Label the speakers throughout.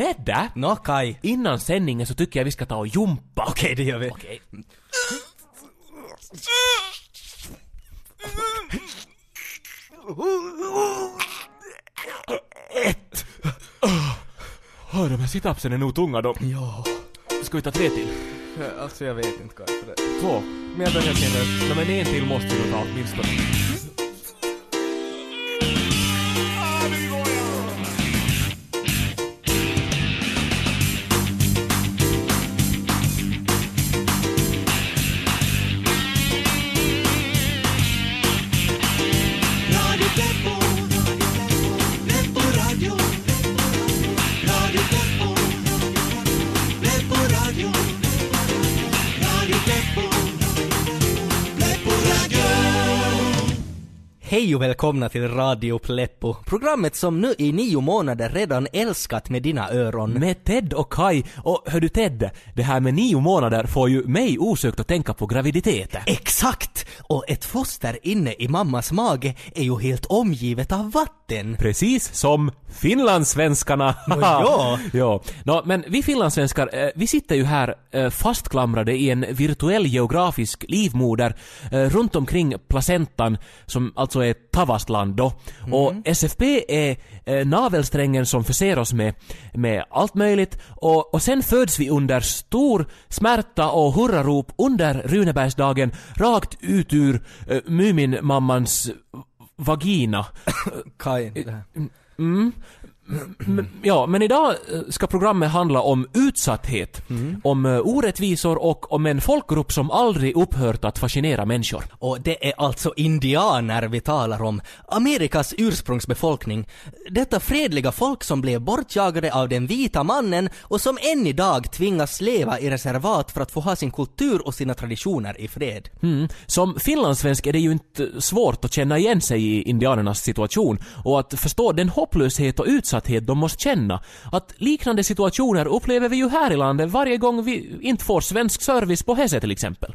Speaker 1: Ted!
Speaker 2: Nå, Kai.
Speaker 1: Innan sändningen så tycker jag vi ska ta och jumpa.
Speaker 2: Okej, det gör vi.
Speaker 1: Okej. Ett! Åh, de här situpsen är nog tunga de.
Speaker 2: Ja.
Speaker 1: Ska vi ta tre till?
Speaker 2: Alltså jag vet inte Kai. För det.
Speaker 1: Två?
Speaker 2: Men jag börjar känna
Speaker 1: Ja, men en till måste vi nog ta åtminstone.
Speaker 2: Hej och välkomna till Radio Pleppo, programmet som nu i nio månader redan älskat med dina öron.
Speaker 1: Med Ted och Kai. Och hör du Ted, det här med nio månader får ju mig osökt att tänka på graviditeten.
Speaker 2: Exakt! Och ett foster inne i mammas mage är ju helt omgivet av vatten.
Speaker 1: Precis som finlandssvenskarna.
Speaker 2: Nå, ja.
Speaker 1: ja. Nå, men vi finlandssvenskar, eh, vi sitter ju här eh, fastklamrade i en virtuell geografisk livmoder eh, runt omkring placentan, som alltså är Tavastland då. Och SFP är eh, navelsträngen som förser oss med, med allt möjligt och, och sen föds vi under stor smärta och hurrarop under Runebergsdagen rakt ut ur eh, Muminmammans vagina.
Speaker 2: Det här.
Speaker 1: Mm. Ja, men idag eh, ska programmet handla om utsatthet, om eh, orättvisor och om en folkgrupp som aldrig upphört att fascinera människor.
Speaker 2: Och det är alltså indianer vi talar om. Amerikas ursprungsbefolkning. Detta fredliga folk som blev bortjagade av den vita mannen och som än idag tvingas leva i reservat för att få ha sin kultur och sina traditioner i fred.
Speaker 1: Mm. Som finlandssvensk är det ju inte svårt att känna igen sig i indianernas situation och att förstå den hopplöshet och utsatthet de måste känna. Att liknande situationer upplever vi ju här i landet varje gång vi inte får svensk service på Hese till exempel.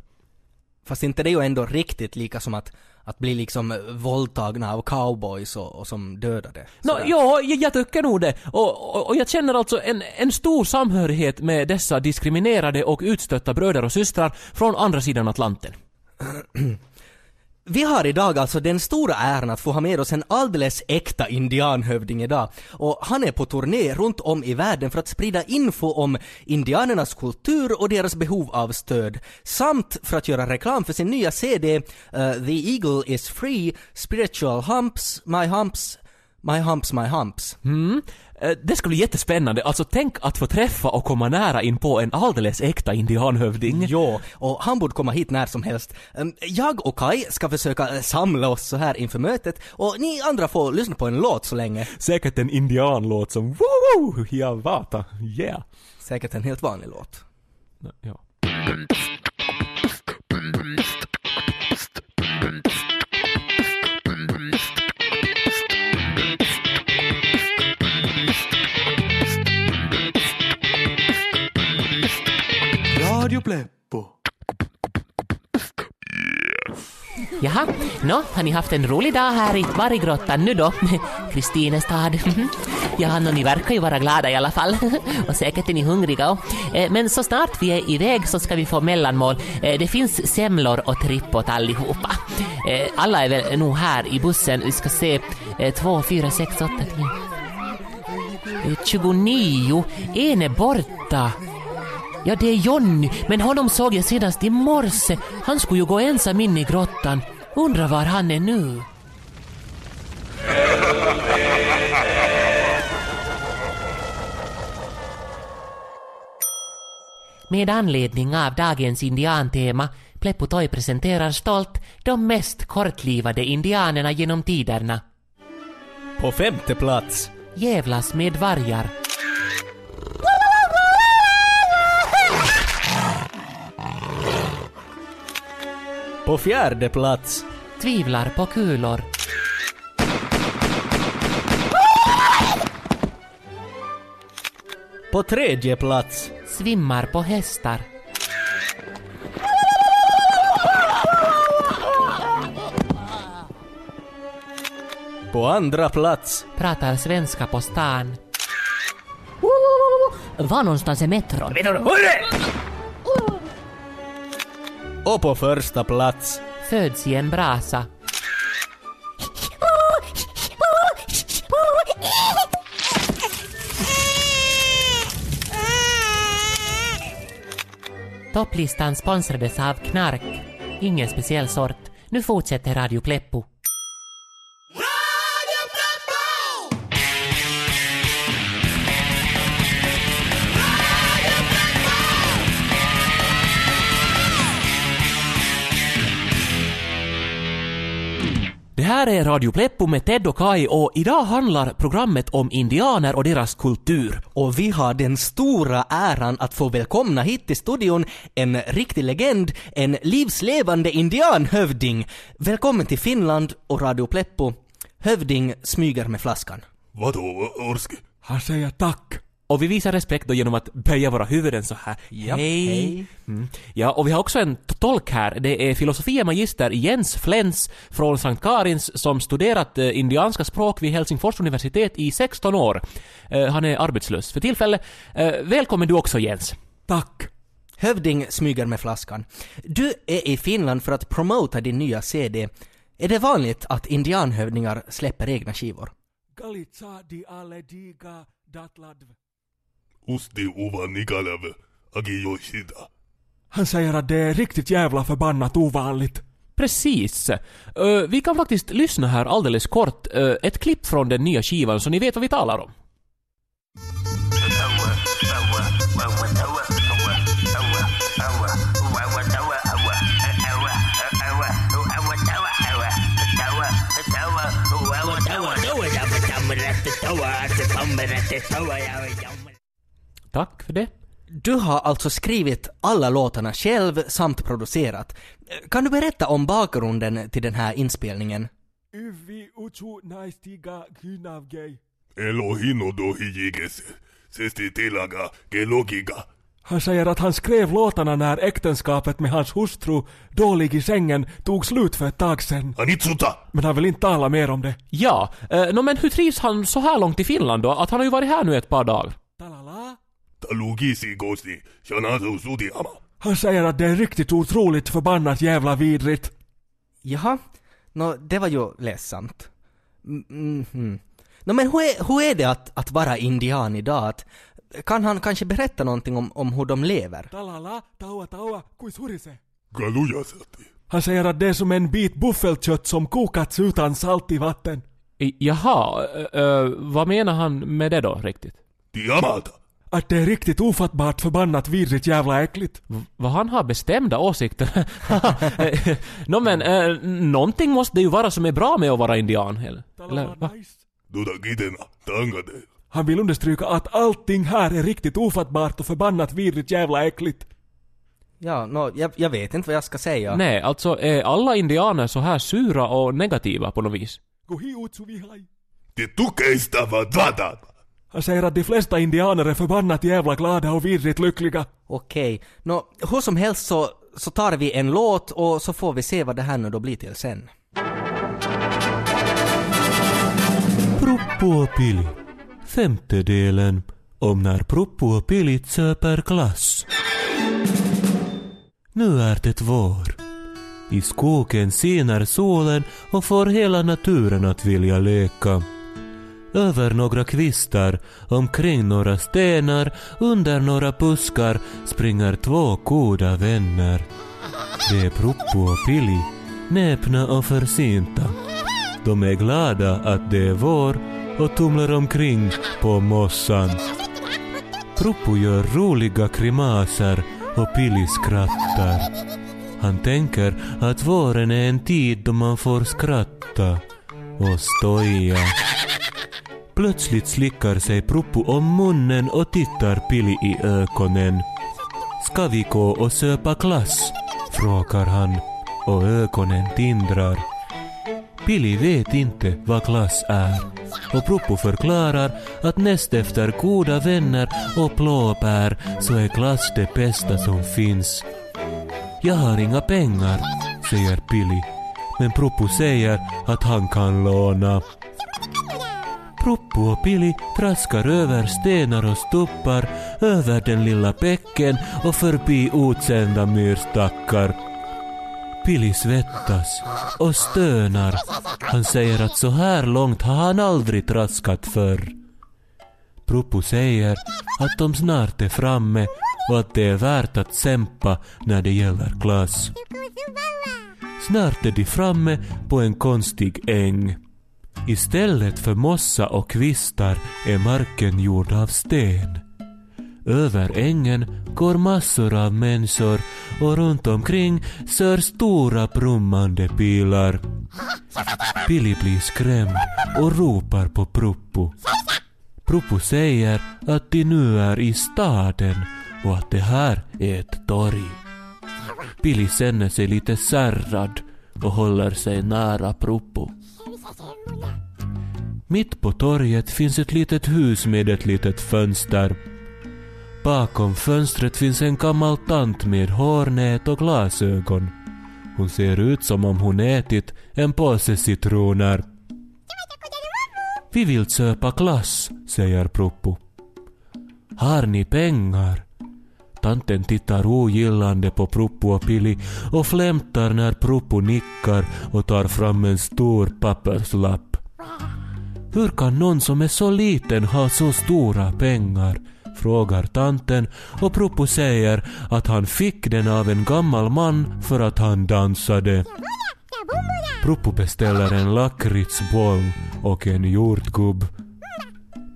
Speaker 2: Fast inte det är ju ändå riktigt lika som att, att bli liksom våldtagna av cowboys och, och som dödade. Sådär.
Speaker 1: ja, jag, jag tycker nog det. Och, och, och jag känner alltså en, en stor samhörighet med dessa diskriminerade och utstötta bröder och systrar från andra sidan Atlanten.
Speaker 2: Vi har idag alltså den stora äran att få ha med oss en alldeles äkta indianhövding idag. Och han är på turné runt om i världen för att sprida info om indianernas kultur och deras behov av stöd. Samt för att göra reklam för sin nya CD uh, eh, The Eagle is Free, Spiritual Humps, My Humps, My Humps, My Humps.
Speaker 1: Mm. Eh, Det ska bli jättespännande. Alltså tänk att få träffa och komma nära in på en alldeles äkta indianhövding.
Speaker 2: Jo, och han borde komma hit när som helst. Ehm, Jag och Kai ska försöka eh, samla oss så här inför mötet och ni andra får lyssna på en låt så länge.
Speaker 1: Säkert en indianlåt som woo Hiawatha, yeah.
Speaker 2: Säkert en helt vanlig låt.
Speaker 1: Ja.
Speaker 3: Radio Pleppo.
Speaker 4: Jaha, nå, har ni haft en rolig dag här i Varggrottan nu då? Kristinestad. Ja, nå, ni verkar ju vara glada i alla fall. Och säkert är ni hungriga. och- eh, Men så snart vi är iväg så ska vi få mellanmål. Eh, det finns semlor och tripp åt allihopa. Eh, alla är väl nog här i bussen. Vi ska se. eh, Två, fyra, sex, åtta, tio. Eh, 29. En är borta. Ja, det är Jonny, men honom såg jag senast i morse. Han skulle ju gå ensam in i grottan. Undrar var han är nu. Med anledning av dagens indiantema Pleppo Toy presenterar stolt de mest kortlivade indianerna genom tiderna.
Speaker 2: På femte plats.
Speaker 4: Jävlas med vargar.
Speaker 2: På fjärde plats.
Speaker 4: Tvivlar på kulor.
Speaker 2: På tredje plats.
Speaker 4: Svimmar på hästar.
Speaker 2: På andra plats.
Speaker 4: Pratar svenska på stan. var någonstans är metron?
Speaker 2: Och på första plats.
Speaker 4: Föds i en brasa. Topplistan sponsrades av Knark. Ingen speciell sort. Nu fortsätter Radio Pleppo.
Speaker 5: Här är Radio Pleppo med Ted och Kai och idag handlar programmet om indianer och deras kultur.
Speaker 2: Och vi har den stora äran att få välkomna hit till studion en riktig legend, en livslevande indianhövding. Välkommen till Finland och Radio Pleppo. Hövding smyger med flaskan.
Speaker 6: Vadå, Orski?
Speaker 7: Han säger tack.
Speaker 5: Och vi visar respekt då genom att böja våra huvuden så här. Hej.
Speaker 2: hej.
Speaker 5: Mm. Ja, och vi har också en tolk här. Det är filosofie magister Jens Flens från Sankt Karins som studerat eh, indianska språk vid Helsingfors universitet i 16 år. Eh, han är arbetslös för tillfället. Eh, välkommen du också Jens.
Speaker 7: Tack.
Speaker 2: Hövding smyger med flaskan. Du är i Finland för att promota din nya CD. Är det vanligt att indianhövdingar släpper egna skivor?
Speaker 7: Galitsa di alle diga datladv.
Speaker 6: Usti uva nikalave, agi yoshida.
Speaker 7: Han säger att det är riktigt jävla förbannat ovanligt.
Speaker 5: Precis. Eh, vi kan faktiskt lyssna här alldeles kort. Eh, ett klipp från den nya skivan så ni vet vad vi talar om. Tack för det.
Speaker 2: Du har alltså skrivit alla låtarna själv samt producerat. Kan du berätta om bakgrunden till den här inspelningen?
Speaker 7: Yvi utsu naistiga kynavgei.
Speaker 6: Elohino dohi jigese. Sesti tilaga gelogiga.
Speaker 7: Han säger att han skrev låtarna när äktenskapet med hans hustru, dålig i sängen, tog slut för ett tag sedan.
Speaker 6: Anitsuta!
Speaker 7: Men han vill inte tala mer om det.
Speaker 5: Ja, eh, no, men hur trivs han så här långt i Finland då? Att han har ju varit här nu ett par dagar.
Speaker 7: Han säger att det är riktigt otroligt förbannat jävla vidrigt.
Speaker 2: Jaha, nå det var ju ledsamt. Mm, mm, mm. Nå men hur är, hur är det att, att vara indian idag? Att, kan han kanske berätta någonting om, om hur de lever?
Speaker 7: Talala, taua taua, kuin surise.
Speaker 6: Galujasati.
Speaker 7: Han säger att det är som en bit buffelkött som kokats utan salt i vatten.
Speaker 5: I- Jaha, eh, eh, vad menar han med det då riktigt?
Speaker 6: Diamata.
Speaker 7: Att det är riktigt ofattbart förbannat vidrigt jävla äckligt.
Speaker 5: V- vad han har bestämda åsikter? Nå men, eh, någonting måste det ju vara som är bra med att vara indian, eller? eller va?
Speaker 7: Han vill understryka att allting här är riktigt ofattbart och förbannat vidrigt jävla äckligt.
Speaker 2: Ja, nå, jag, jag vet inte vad jag ska säga.
Speaker 5: Nej, alltså är alla indianer så här sura och negativa på något vis?
Speaker 7: Gohi Han säger att de flesta indianer är förbannat jävla glada och vidrigt lyckliga.
Speaker 2: Okej, nå hur som helst så, så tar vi en låt och så får vi se vad det här nu då blir till sen.
Speaker 5: Proppuopili. Femte delen om när Proppuopilit söper glass. Nu är det vår. I skogen siner solen och får hela naturen att vilja leka. Över några kvistar, omkring några stenar, under några buskar springer två goda vänner. Det är Proppo och Pili, näpna och försynta. De är glada att det är vår och tumlar omkring på mossan. Proppo gör roliga grimaser och Pili skrattar. Han tänker att våren är en tid då man får skratta och stoja. Plötsligt slickar sig Proppo om munnen och tittar Pili i ögonen. Ska vi gå och söpa glass? frågar han och ögonen tindrar. Pili vet inte vad glass är och Proppo förklarar att näst efter goda vänner och blåbär så är glass det bästa som finns. Jag har inga pengar, säger Pili. Men Proppo säger att han kan låna. Pruppu och Pili traskar över stenar och stuppar, över den lilla bäcken och förbi utsända myrstackar. Pili svettas och stönar. Han säger att så här långt har han aldrig traskat förr. Pruppu säger att de snart är framme och att det är värt att kämpa när det gäller glass. Snart är de framme på en konstig äng. Istället för mossa och kvistar är marken gjord av sten. Över ängen går massor av människor och runt omkring sör stora brummande pilar. Pili blir skrämd och ropar på Pruppo. Pruppo säger att de nu är i staden och att det här är ett torg. Pili känner sig lite särrad och håller sig nära Pruppo. Mitt på torget finns ett litet hus med ett litet fönster. Bakom fönstret finns en gammal tant med hårnät och glasögon. Hon ser ut som om hon ätit en påse citroner. Vi vill köpa glass, säger Proppo. Har ni pengar? Tanten tittar ogillande på Proppo och Pili och flämtar när Proppo nickar och tar fram en stor papperslapp. Hur kan någon som är så liten ha så stora pengar? frågar tanten och Proppo säger att han fick den av en gammal man för att han dansade. Proppo beställer en lakritsboll och en jordgubb.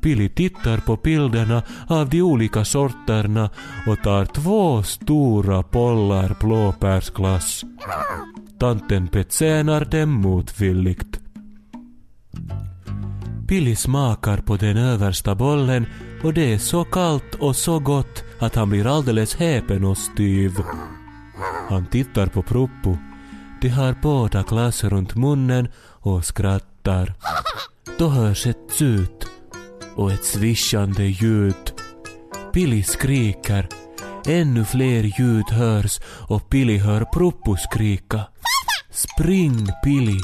Speaker 5: Pili tittar på bilderna av de olika sorterna och tar två stora bollar blåbärsglass. Tanten betjänar dem motvilligt. Pili smakar på den översta bollen och det är så kallt och så gott att han blir alldeles häpen och styv. Han tittar på Proppo. De har båda glass runt munnen och skrattar. Då hörs ett tjut och ett svischande ljud. Pili skriker. Ännu fler ljud hörs och Pili hör Proppo skrika. Spring Pili!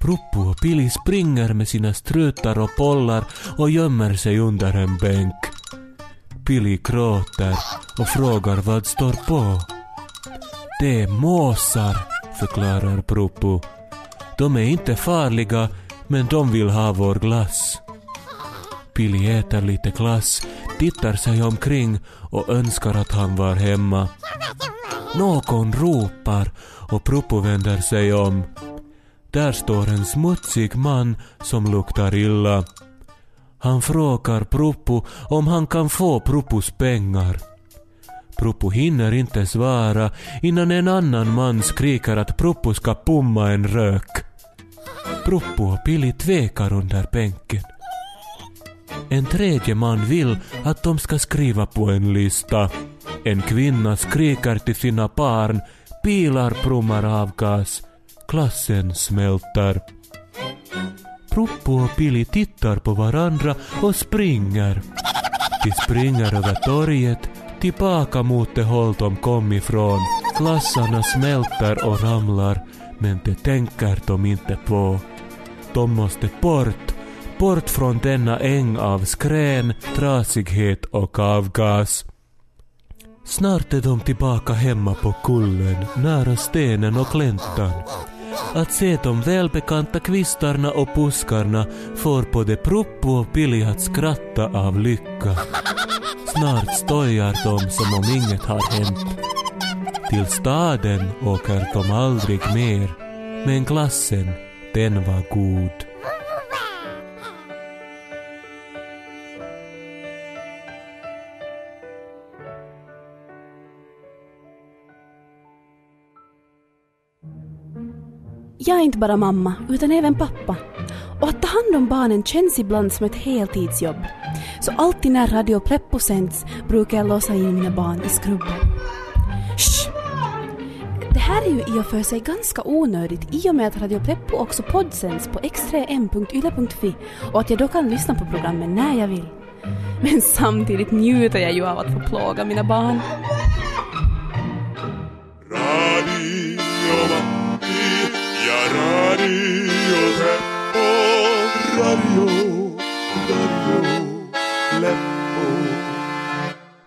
Speaker 5: Proppo och Pili springer med sina strutar och pollar och gömmer sig under en bänk. Pili gråter och frågar vad står på. Det är måsar, förklarar Proppo. De är inte farliga, men de vill ha vår glass. Pili äter lite glass, tittar sig omkring och önskar att han var hemma. Någon ropar och Propo vänder sig om. Där står en smutsig man som luktar illa. Han frågar Propo om han kan få Propos pengar. Propo hinner inte svara innan en annan man skriker att Propo ska pumma en rök. Propo och Pili tvekar under bänken. En tredje man vill att de ska skriva på en lista. En kvinna skriker till sina barn, bilar brummar avgas, klassen smälter. Pruppu och Pili tittar på varandra och springer. De springer över torget, tillbaka mot det håll de kom ifrån. Klassarna smälter och ramlar, men det tänker de inte på. De måste bort, bort från denna äng av skrän, trasighet och avgas. Snart är de tillbaka hemma på kullen, nära stenen och gläntan. Att se de välbekanta kvistarna och buskarna får både Pruppo och Pili att skratta av lycka. Snart stojar de som om inget har hänt. Till staden åker de aldrig mer, men glassen, den var god.
Speaker 8: Inte bara mamma, utan även pappa. Och att ta hand om barnen känns ibland som ett heltidsjobb. Så alltid när Radio Pleppo sänds brukar jag låsa in mina barn i skrubben. Shh! Det här är ju i och för sig ganska onödigt i och med att Radio Pleppo också poddsänds på x3m.yle.fi och att jag då kan lyssna på programmen när jag vill. Men samtidigt njuter jag ju av att få plåga mina barn.
Speaker 6: Radio ja radio Treppo, radio, radio Pleppo.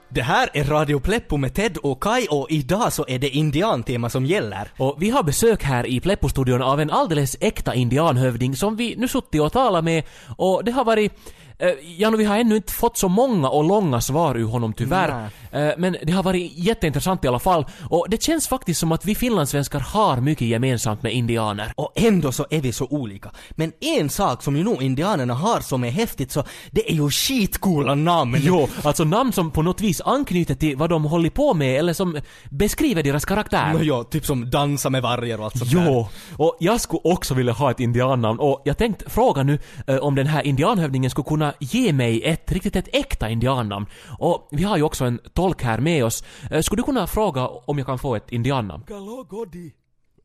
Speaker 2: Det här är Radio Pleppo med Ted och Kai och idag så är det indiantema som gäller.
Speaker 1: Och vi har besök här i Pleppo-studion av en alldeles äkta indianhövding som vi nu suttit och talat med och det har varit eh, Ja, nu, vi har ännu inte fått så många och långa svar ur honom tyvärr. Eh, Men det har varit jätteintressant i alla fall. Och det känns faktiskt som att vi finlandssvenskar har mycket gemensamt med indianer.
Speaker 2: Och ändå så är vi så olika. Men en sak som ju nog indianerna har som är häftigt så det är ju skitcoola namn.
Speaker 1: Jo, alltså namn som på något vis anknyter till vad de håller på med eller som beskriver deras karaktär.
Speaker 2: Nå, ja, typ som dansa med vargar och allt sånt där.
Speaker 1: Jo, och jag skulle också vilja ha ett indiannamn och jag tänkte fråga nu eh, om den här indianhövdingen skulle kunna ge mig ett riktigt ett äkta indiannamn. Och vi har ju också en tolk här med oss. Eh, skulle du kunna fråga om jag kan få ett indiannamn?
Speaker 7: Galogodi.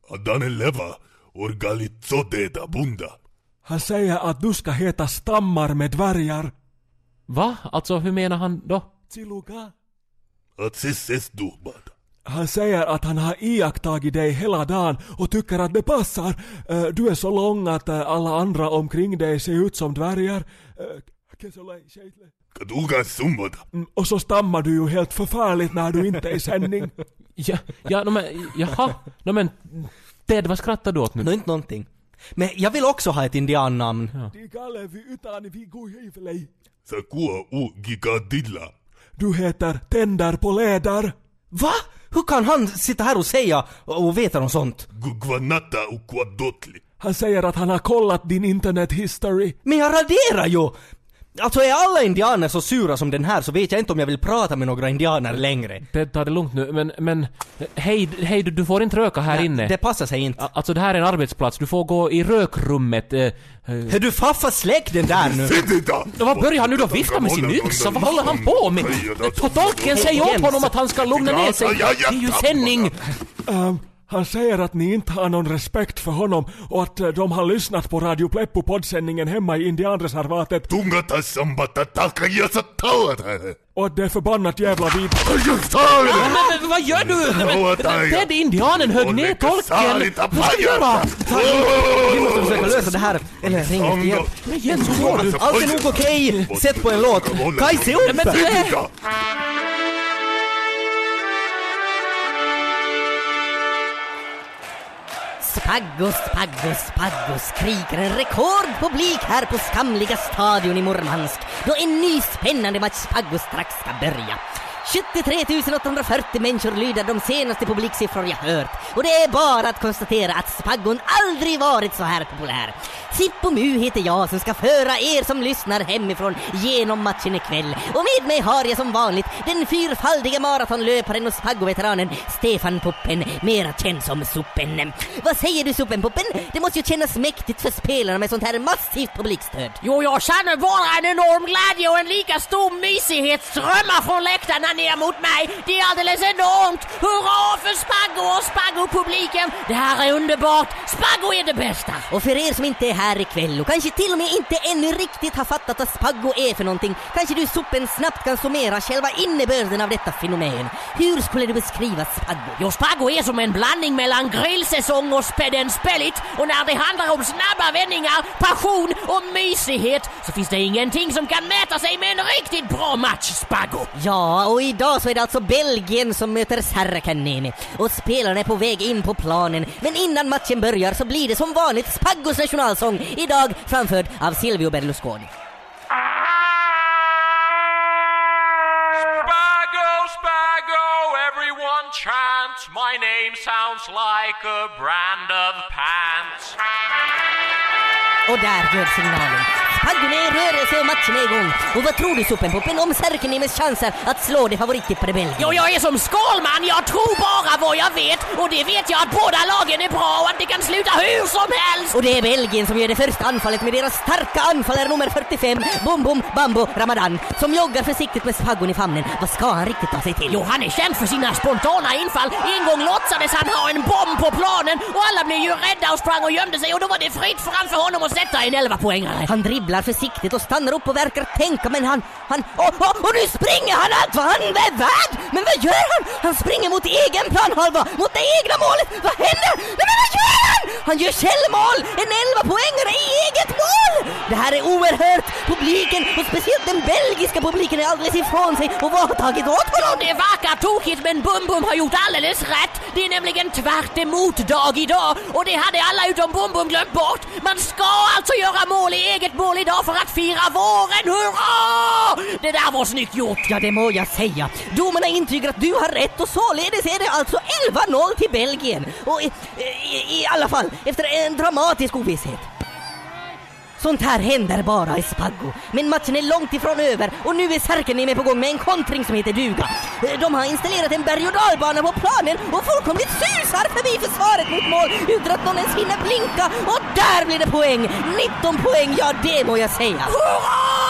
Speaker 6: Adane leva orgalizodeda bunda.
Speaker 7: Han säger att du ska heta Stammar med dvärgar.
Speaker 1: Va? Alltså hur menar han då?
Speaker 7: Tsiluka.
Speaker 6: Att ses duhbad.
Speaker 7: Han säger att han har iakttagit dig hela dagen och tycker att det passar. Eh, Du är så lång att eh, alla andra omkring dig ser ut som dvärgar. Kesolei, Sheitle.
Speaker 6: Kaduga sumbada.
Speaker 7: Mm, Och så stammar du ju helt förfärligt när du inte är i sändning.
Speaker 1: Ja, ja no, men, jaha, no, men Ted, vad skrattar du åt nu?
Speaker 2: Nå, inte någonting. Men jag vill också ha ett indiannamn.
Speaker 6: Gigadilla.
Speaker 7: Du heter Tänder på läder.
Speaker 2: Va? Hur kan han sitta här och säga och veta något sånt?
Speaker 7: Han säger att han har kollat din internet history.
Speaker 2: Men jag raderar ju! Alltså är alla indianer så sura som den här så vet jag inte om jag vill prata med några indianer längre.
Speaker 1: Ted, ta det lugnt nu, men, men hej, hej du, du får inte röka här inne.
Speaker 2: Det passar sig inte.
Speaker 1: Alltså det här är en arbetsplats, du får gå i rökrummet. Eh, eh.
Speaker 2: Hör du faffa släck den där nu!
Speaker 1: Vad börjar han nu då vifta med sin yxa? Vad håller han på med? Tolken, säg åt honom att han ska lugna ner sig. Det är ju sändning!
Speaker 7: Ehm, han säger att ni inte har någon respekt för honom och att eh, de har lyssnat på Radio Pleppo poddsändningen hemma i indianreservatet och att det är förbannat jävla vid...
Speaker 1: Men, men vad gör du? Ted, indianen högg ner tolken! Vad ska du göra?
Speaker 2: Vi måste försöka lösa det här, eller ring efter hjälp.
Speaker 1: Men Jens, hur mår du?
Speaker 2: Allt är nog okej! Sätt på en låt! Kaj, se upp!
Speaker 1: Men,
Speaker 6: Sedida!
Speaker 9: Spaggo, skriker en rekordpublik här på skamliga stadion i Murmansk då en ny spännande match Spaggo strax ska börja. 73 840 människor lyder de senaste publiksiffror jag hört och det är bara att konstatera att Spaggon aldrig varit så här populär. Sippo Mu heter jag som ska föra er som lyssnar hemifrån genom matchen ikväll och med mig har jag som vanligt den fyrfaldige maratonlöparen och Spaggo-veteranen Stefan Puppen, mera känd som Suppen. Vad säger du Suppen Puppen? Det måste ju kännas mäktigt för spelarna med sånt här massivt publikstöd.
Speaker 10: Jo, jag känner bara en enorm glädje och en lika stor mysighet strömmar från läktarna ner mot mig. Det är alldeles enormt! Hurra för Spaggo och Spaggo-publiken! Det här är underbart! Spaggo är det bästa!
Speaker 9: Och för er som inte är här ikväll och kanske till och med inte ännu riktigt har fattat vad Spaggo är för någonting, kanske du Suppen snabbt kan summera själva innebörden av detta fenomen. Hur skulle du beskriva Spaggo?
Speaker 10: Jo, Spaggo är som en blandning mellan grillsäsong och späden spellit och när det handlar om snabba vändningar, passion och mysighet så finns det ingenting som kan mäta sig med en riktigt bra match, Spaggo!
Speaker 9: Ja, och idag så är det alltså Belgien som möter Sarkanemi och spelarna är på väg in på planen. Men innan matchen börjar så blir det som vanligt Spaggos nationalsång, idag framförd av Silvio Berlusconi.
Speaker 11: Chant. My name sounds like a brand of pants.
Speaker 9: Och där göd signalen. Spaggon är i rörelse och matchen är igång. Och vad tror du Suppenpoppen om Särkeniemes chanser att slå det favorittippade Belgien?
Speaker 10: Jo, jag är som Skalman, jag tror bara vad jag vet och det vet jag att båda lagen är bra och att det kan sluta hur som helst!
Speaker 9: Och det är Belgien som gör det första anfallet med deras starka anfallare nummer 45, Bum Bum Bambo Ramadan, som joggar försiktigt med Spaggon i famnen. Vad ska han riktigt ta sig till?
Speaker 10: Jo, han är känd för sina spontana infall. En gång låtsades han ha en bomb på planen och alla blev ju rädda och sprang och gömde sig och då var det fritt fram för honom att sätta en 11-poängare.
Speaker 9: Han dribblar försiktigt och stannar upp och verkar tänka men han, han, och, och, och nu springer han allt vad han är värd! Men vad gör han? Han springer mot egen planhalva, mot det egna målet! Vad händer? Nej, men vad gör han? Han gör självmål! En 11 poängare i eget mål! Det här är oerhört! Publiken, och speciellt den belgiska publiken, är alldeles ifrån sig och vad har tagit åt honom?
Speaker 10: det verkar tokigt men Bum Bum har gjort alldeles rätt. Det är nämligen tvärt emot dag idag och det hade alla utom Bum Bum glömt bort. Man ska alltså göra mål i eget mål idag för att fira våren. Hurra! Det där var snyggt gjort.
Speaker 9: Ja, det må jag säga. Domarna intygar att du har rätt och således är det alltså 11-0 till Belgien. Och i, i, i alla fall, efter en dramatisk ovisshet. Sånt här händer bara i Spaggo. Men matchen är långt ifrån över och nu är Särkenniemi på gång med en kontring som heter duga. De har installerat en berg och dalbana på planen och fullkomligt susar förbi försvaret mot mål utan att någon ens hinner blinka och där blir det poäng! 19 poäng, ja det må jag säga.
Speaker 10: Hurra!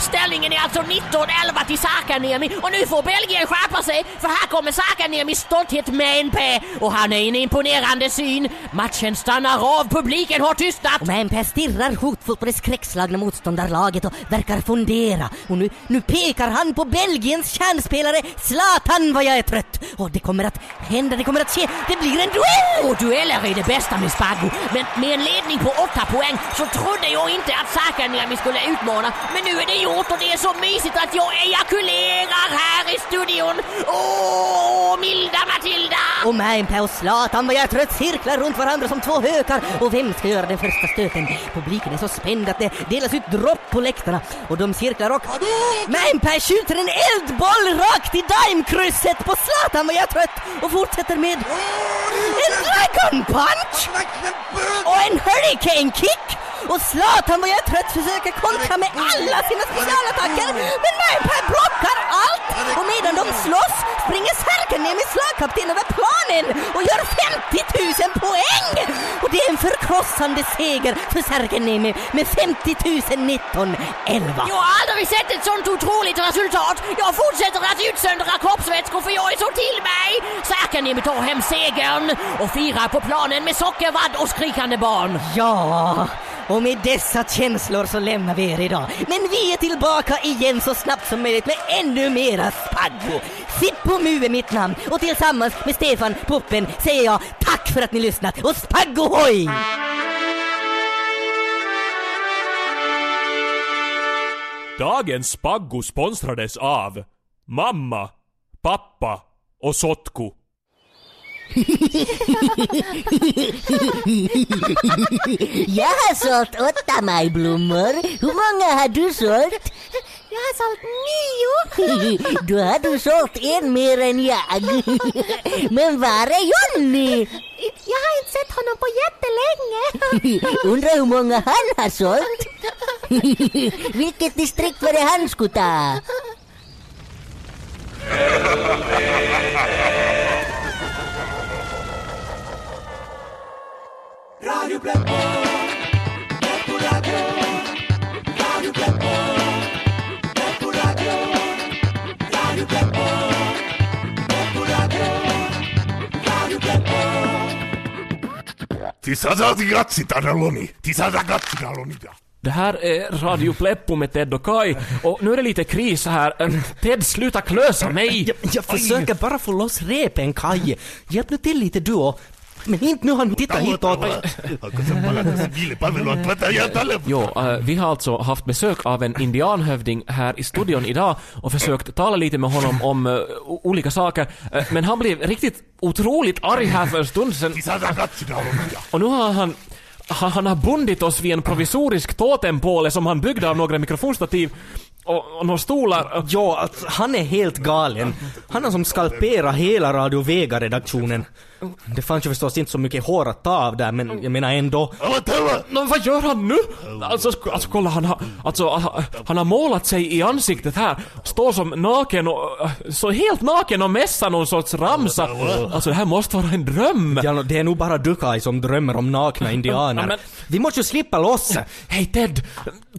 Speaker 10: Ställningen är alltså 19-11 till Sakaniemi och nu får Belgien skärpa sig för här kommer Sakaniemis stolthet med en P och han är en imponerande syn. Matchen stannar av, publiken har tystnat.
Speaker 9: Men stirrar hotfullt på det skräckslagna motståndarlaget och verkar fundera. Och nu, nu pekar han på Belgiens kärnspelare Zlatan vad jag är trött. Och det kommer att hända, det kommer att ske. Det blir en duell!
Speaker 10: Och dueller är det bästa med Spaggo. Men med en ledning på 8 poäng så trodde jag inte att Sakaniemi skulle utmana. Men nu är det gjort och det är så mysigt att jag ejakulerar här i studion. Åh, milda Matilda!
Speaker 9: Och Mäenpää och Zlatan vad jag trött cirklar runt varandra som två hökar. Och vem ska göra den första stöten? Publiken är så spänd att det delas ut dropp på läktarna. Och de cirklar och... Mäenpää skjuter en eldboll rakt i daimkrysset på Zlatan vad jag är trött. Och fortsätter med... En dragon punch! Och en hurricane kick! Och Zlatan vad jag trött försöker kontra med alla sina specialattacker. Men Mäenpää blockar allt! Och medan de slåss springer Särkaniemi slagkapten över planen och gör 50 000 poäng! Och det är en förkrossande seger för Särkaniemi med 50 000 19 11.
Speaker 10: Jag har aldrig sett ett sånt otroligt resultat. Jag fortsätter att utsöndra kroppsvätskor för jag är så till mig. Sakaniemi tar hem segern och firar på planen med sockervadd och skrikande barn.
Speaker 9: Ja, och med dessa känslor så lämnar vi er idag. Men vi är tillbaka igen så snabbt som möjligt med ännu mera Spaggo. Sippo Mu är mitt namn och tillsammans med Stefan Puppen säger jag tack för att ni lyssnat och Spaggo hoj!
Speaker 12: Dagens Spaggo sponsrades av mamma, pappa och Sotku.
Speaker 9: Jag har sålt åtta majblommor. Hur många har du sålt?
Speaker 13: Jag har sålt nio.
Speaker 9: Då har du sålt en mer än jag. Men var är Jonny?
Speaker 13: Jag har inte sett honom på jättelänge.
Speaker 9: Undrar hur många han har sålt? Vilket distrikt var det han skulle ta?
Speaker 1: Det här är Radio Pleppo med Ted och Kai och nu är det lite kris här. Ted, sluta klösa mig!
Speaker 2: Jag, jag försöker bara få loss repen, Kaj. Hjälp nu till lite du och... Men inte nu han tittar hitåt.
Speaker 1: Jo, äh, vi har alltså haft besök av en indianhövding här i studion idag och försökt tala lite med honom om o- olika saker. Äh, men han blev riktigt otroligt arg här för en stund sedan. Och nu har han han, han har bundit oss vid en provisorisk totempåle som han byggde av några mikrofonstativ och, och några stolar.
Speaker 2: Ja, att han är helt galen. Han har som skalperat hela Radio Vega-redaktionen. Det fanns ju förstås inte så mycket hår att ta av där, men jag menar ändå.
Speaker 1: Nå, vad gör han nu? Alltså, sk- alltså kolla, han har, alltså, ha- han har målat sig i ansiktet här. Står som naken och, så helt naken och mässar någon sorts ramsa. Alltså det här måste vara en dröm.
Speaker 2: Ja, det är nog bara du Kaj som drömmer om nakna indianer.
Speaker 1: Men-
Speaker 2: Vi måste ju slippa loss.
Speaker 1: Hej Ted!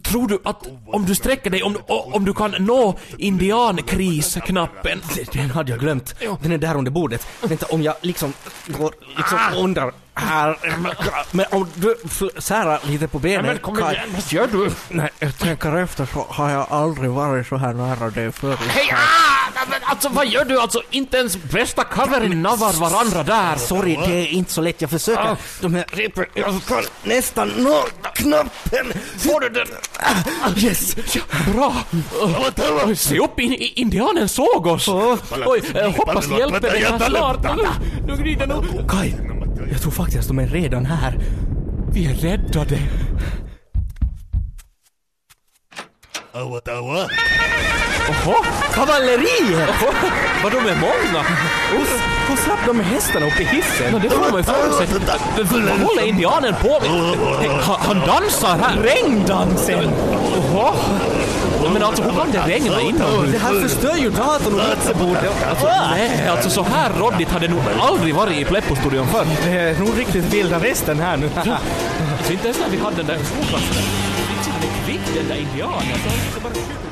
Speaker 1: Tror du att om du sträcker dig, om, om du kan nå indiankrisknappen?
Speaker 2: Den hade jag glömt. Den är där under bordet. Vänta, om jag liksom går liksom under här. Men om du särar lite på benen.
Speaker 1: men kom igen, vad gör du?
Speaker 2: Nej, jag tänker efter så har jag aldrig varit så här nära dig förut.
Speaker 10: Hej! Ah!
Speaker 1: Alltså vad gör du? Alltså inte ens bästa covern nabbar varandra där.
Speaker 2: Sorry, det är inte så lätt. Jag försöker. De här repen, jag kan nästan nå knappen. Får du den? Ah, Yes!
Speaker 1: Bra! Se upp, in, indianen såg oss! Oj, eh, hoppas hjälpen är snart. Nu, glider nog...
Speaker 2: Kai, jag tror faktiskt att de är redan här.
Speaker 1: Vi är räddade.
Speaker 6: Aua, aua.
Speaker 1: Oho,
Speaker 2: Kavalleriet!
Speaker 1: vad de är många!
Speaker 2: Hur slapp de med hästarna upp i hissen?
Speaker 1: Det får man ju fråga sig. Vad håller indianen på med? Han, han dansar här!
Speaker 2: Regndansen!
Speaker 1: Oho. Men alltså hur kan det regna inomhus?
Speaker 2: Det här förstör ju datorn och mixerbordet.
Speaker 1: Alltså, nej, alltså så här råddigt hade det nog aldrig varit i Pleppo-studion förr.
Speaker 2: Det är nog riktigt vilda västern här nu.
Speaker 1: Alltså inte ens när vi hade den där skolklassen. Inte så kvick den där indianen.